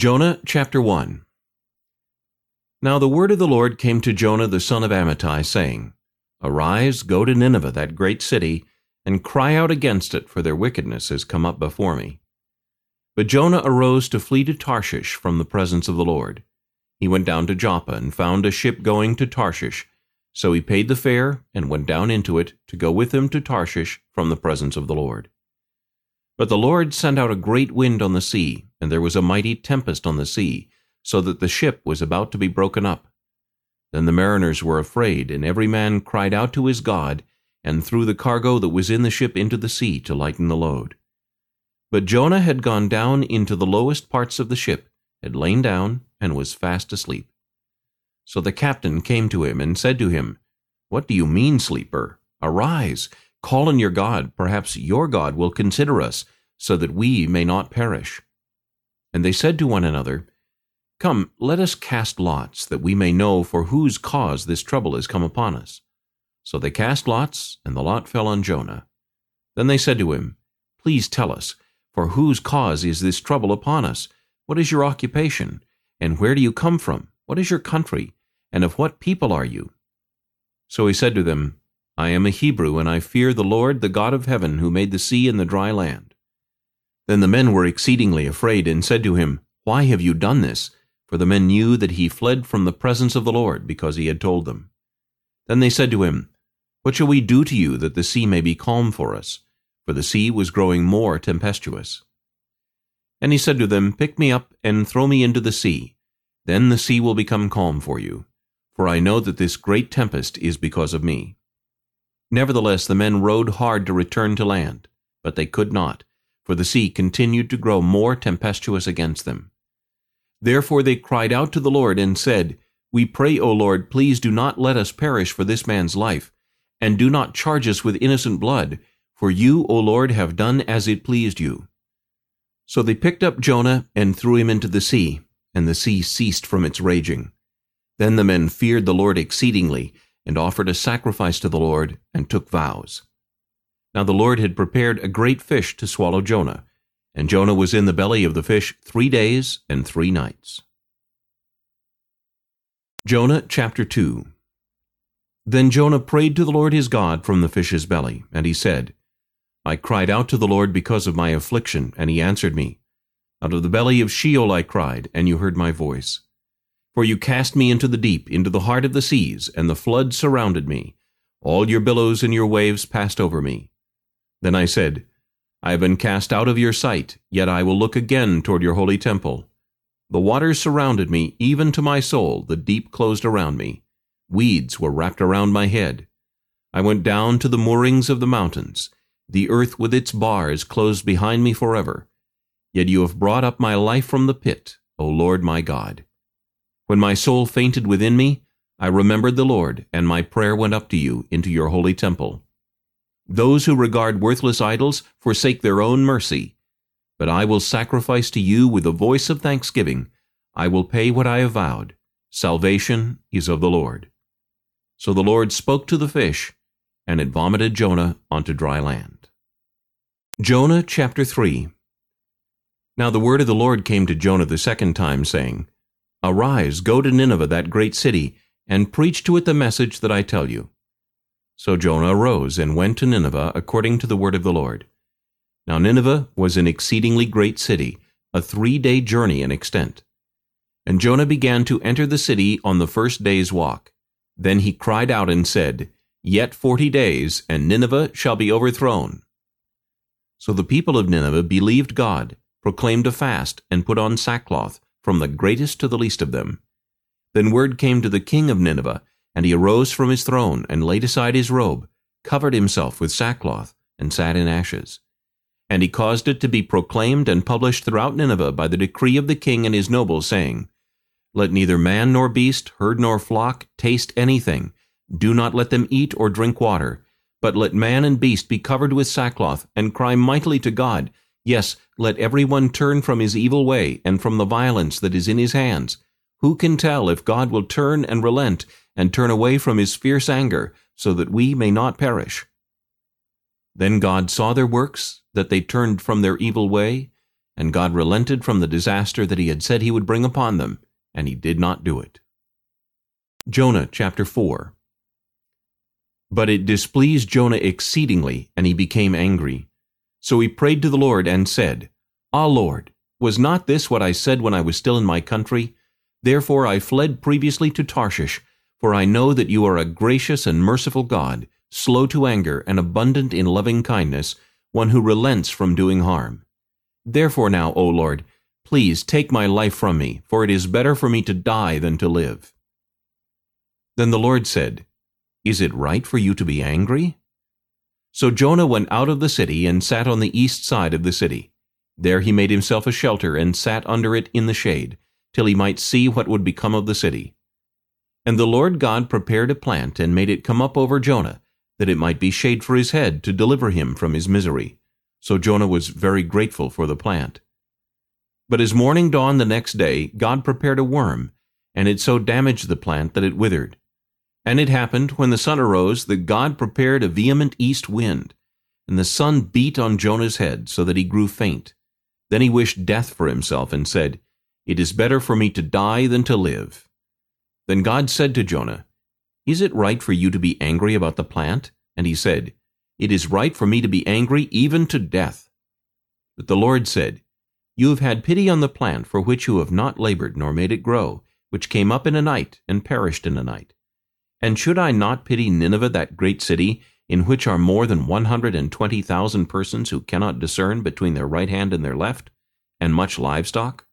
Jonah chapter 1 Now the word of the Lord came to Jonah the son of Amittai, saying, Arise, go to Nineveh, that great city, and cry out against it, for their wickedness has come up before me. But Jonah arose to flee to Tarshish from the presence of the Lord. He went down to Joppa, and found a ship going to Tarshish. So he paid the fare, and went down into it, to go with him to Tarshish from the presence of the Lord. But the Lord sent out a great wind on the sea, and there was a mighty tempest on the sea, so that the ship was about to be broken up. Then the mariners were afraid, and every man cried out to his God, and threw the cargo that was in the ship into the sea to lighten the load. But Jonah had gone down into the lowest parts of the ship, had lain down, and was fast asleep. So the captain came to him and said to him, What do you mean, sleeper? Arise, Call on your God, perhaps your God will consider us, so that we may not perish. And they said to one another, Come, let us cast lots, that we may know for whose cause this trouble has come upon us. So they cast lots, and the lot fell on Jonah. Then they said to him, Please tell us, for whose cause is this trouble upon us? What is your occupation? And where do you come from? What is your country? And of what people are you? So he said to them, I am a Hebrew, and I fear the Lord, the God of heaven, who made the sea and the dry land. Then the men were exceedingly afraid, and said to him, Why have you done this? For the men knew that he fled from the presence of the Lord, because he had told them. Then they said to him, What shall we do to you, that the sea may be calm for us? For the sea was growing more tempestuous. And he said to them, Pick me up, and throw me into the sea. Then the sea will become calm for you. For I know that this great tempest is because of me. Nevertheless the men rowed hard to return to land, but they could not, for the sea continued to grow more tempestuous against them. Therefore they cried out to the Lord and said, We pray, O Lord, please do not let us perish for this man's life, and do not charge us with innocent blood, for you, O Lord, have done as it pleased you. So they picked up Jonah and threw him into the sea, and the sea ceased from its raging. Then the men feared the Lord exceedingly, and offered a sacrifice to the Lord, and took vows. Now the Lord had prepared a great fish to swallow Jonah, and Jonah was in the belly of the fish three days and three nights. Jonah chapter 2 Then Jonah prayed to the Lord his God from the fish's belly, and he said, I cried out to the Lord because of my affliction, and he answered me. Out of the belly of Sheol I cried, and you heard my voice. For you cast me into the deep, into the heart of the seas, and the flood surrounded me. All your billows and your waves passed over me. Then I said, I have been cast out of your sight, yet I will look again toward your holy temple. The waters surrounded me, even to my soul, the deep closed around me. Weeds were wrapped around my head. I went down to the moorings of the mountains. The earth with its bars closed behind me forever. Yet you have brought up my life from the pit, O Lord my God. When my soul fainted within me, I remembered the Lord, and my prayer went up to you into your holy temple. Those who regard worthless idols forsake their own mercy. But I will sacrifice to you with a voice of thanksgiving. I will pay what I have vowed. Salvation is of the Lord. So the Lord spoke to the fish, and it vomited Jonah onto dry land. Jonah chapter 3 Now the word of the Lord came to Jonah the second time, saying, Arise, go to Nineveh, that great city, and preach to it the message that I tell you. So Jonah arose and went to Nineveh according to the word of the Lord. Now Nineveh was an exceedingly great city, a three-day journey in extent. And Jonah began to enter the city on the first day's walk. Then he cried out and said, Yet forty days, and Nineveh shall be overthrown. So the people of Nineveh believed God, proclaimed a fast, and put on sackcloth, from the greatest to the least of them. Then word came to the king of Nineveh, and he arose from his throne, and laid aside his robe, covered himself with sackcloth, and sat in ashes. And he caused it to be proclaimed and published throughout Nineveh by the decree of the king and his nobles, saying, Let neither man nor beast, herd nor flock, taste anything. Do not let them eat or drink water. But let man and beast be covered with sackcloth, and cry mightily to God, Yes, let every one turn from his evil way and from the violence that is in his hands. Who can tell if God will turn and relent and turn away from his fierce anger, so that we may not perish? Then God saw their works, that they turned from their evil way, And God relented from the disaster that he had said he would bring upon them, and he did not do it. Jonah chapter 4 But it displeased Jonah exceedingly, and he became angry. So he prayed to the Lord and said, Ah Lord, was not this what I said when I was still in my country? Therefore I fled previously to Tarshish, for I know that you are a gracious and merciful God, slow to anger and abundant in loving kindness, one who relents from doing harm. Therefore now, O Lord, please take my life from me, for it is better for me to die than to live. Then the Lord said, Is it right for you to be angry? So Jonah went out of the city and sat on the east side of the city. There he made himself a shelter and sat under it in the shade, till he might see what would become of the city. And the Lord God prepared a plant and made it come up over Jonah, that it might be shade for his head to deliver him from his misery. So Jonah was very grateful for the plant. But as morning dawned the next day, God prepared a worm, and it so damaged the plant that it withered. And it happened, when the sun arose, that God prepared a vehement east wind, and the sun beat on Jonah's head, so that he grew faint. Then he wished death for himself, and said, it is better for me to die than to live. Then God said to Jonah, Is it right for you to be angry about the plant? And he said, It is right for me to be angry even to death. But the Lord said, You have had pity on the plant for which you have not labored nor made it grow, which came up in a night and perished in a night. And should I not pity Nineveh, that great city, in which are more than one hundred and twenty thousand persons who cannot discern between their right hand and their left, and much livestock?